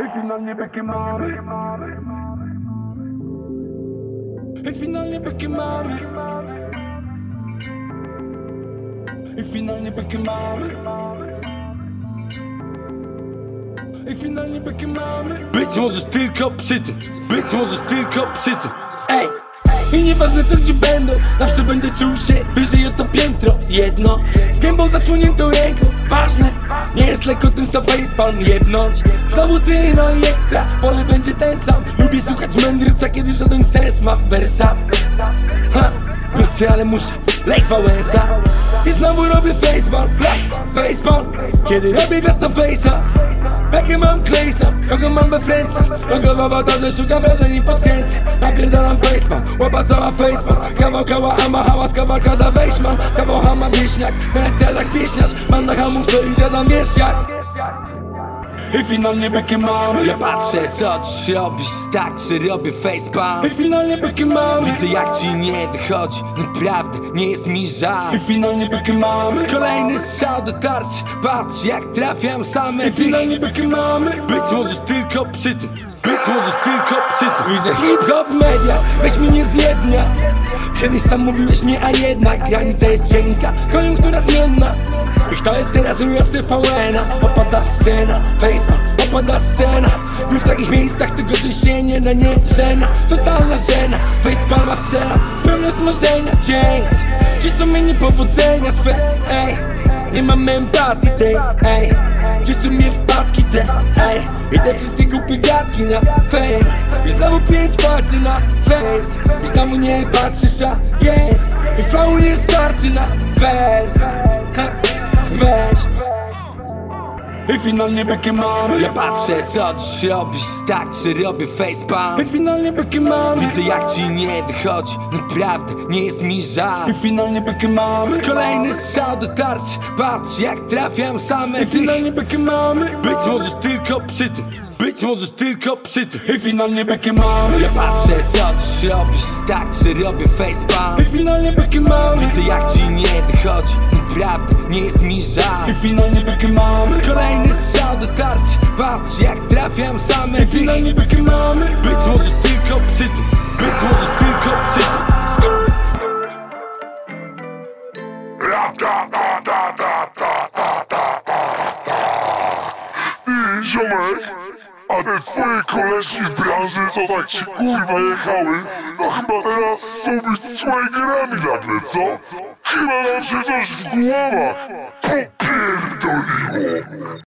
I finalnie bekę mamy I finalnie bekę mamy I finalnie bekę mamy I finalnie bekę mamy Być możesz tylko przy tym Być możesz tylko przy tym Ej! I nieważne to gdzie będą Zawsze będę czuł się wyżej o to piętro. Jedno Z gębą zasłoniętą ręką. Ważne Nie jest lekko ten sam facepalm jebnąć. Znowu ty no i ekstra Pole będzie ten sam. Lubię słuchać mędrca kiedy żaden sens ma w wersach. Ha, nie chcę, ale muszę Lek Wałęsa I znowu robię facepalm Blask, facepalm Kiedy robię gwiazd na face'a. Bekę mam klejsa, kogo mam we fręcach. Logo w awatarze, sztuka wrażeń i podkręcę Napierdalam facepalm, łapa cała facepalm Kawał kała, ama hałas, kawarkada weźman Kawał hama wieśniak, bestia jak pieśniarz. Mam na hamów, co ich zjadam wieśniak i finalnie bekę mamy Ja patrzę co ci robisz tak, że robię facepalm. I finalnie bekę mamy Widzę jak ci nie wychodzi Naprawdę nie jest mi żal. I finalnie bekę mamy Kolejny strzał do tarczy Patrz jak trafiam same I finalnie bekę mamy Być możesz tylko przy tym być możesz tylko przy tym Widzę hip-hop w mediach, weź mi nie Kiedyś sam mówiłeś nie, a jednak Granica jest cienka, koniunktura zmienna. I kto jest teraz uraz TVN-a? Opada scena, Facebook, opada scena. Był w takich miejscach, tego się nie da nie żena Totalna scena, facepalma scena. Spełniasz marzenia, dzięks Gdzie są mnie niepowodzenia twe, ej Nie mam empatii tej, ej Są mnie wpadki te, ej. I te wszystkie głupie gadki na fame I znowu pięć palcy na face I znowu nie patrzysz, a jest. I flow nie starczy na wers Weź i finalnie bekę mamy Ja patrzę co dziś robisz tak, że robię facepalm. I finalnie bekę mamy Widzę jak ci nie wychodzi. Naprawdę nie jest mi żal. I finalnie bekę mamy Kolejny strzał do tarczy Patrz jak trafiam same I finalnie bekę mamy Być możesz tylko przy tym. Być możesz tylko przy tym. I finalnie bekę mamy Ja patrzę co dziś robisz tak, że robię facepalm. I finalnie bekę mamy Widzę jak ci nie wychodzi Naprawdę nie jest mi żal. I finalnie bekę mamy Kolejny strzał do tarczy Patrz jak trafiam same I finalnie bekę mamy Być możesz tylko przy tym. Być możesz tylko przy tym. Ty, ziomek, a te twoje koleżki z branży, co tak ci kurwa jechały, no chyba teraz są być swajgerami nagle, co? Chyba nam się coś w głowach popierdoliło.